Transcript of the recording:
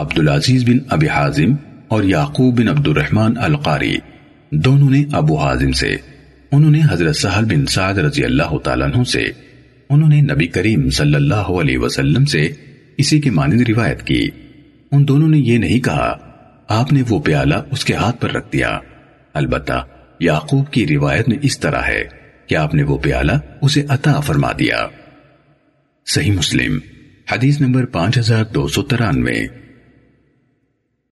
عبدالعزیز بن ابی حازم اور یعقوب بن عبد الرحمن القاری، دونوں نے ابو حازم سے، انہوں نے حضرت سہل بن سعد رضی اللہ تعالیٰ عنہ سے، انہوں نے نبی کریم صلی اللہ علیہ وسلم سے اسی کے مانند روایت کی۔ ان دونوں نے یہ نہیں کہا، آپ نے وہ پیالہ اس کے ہاتھ پر رکھ دیا۔ البتہ یعقوب کی روایت میں اس طرح ہے کہ آپ نے وہ پیالہ اسے عطا فرما دیا۔ صحیح مسلم، حدیث نمبر پانچ ہزار دو سو ترانوے۔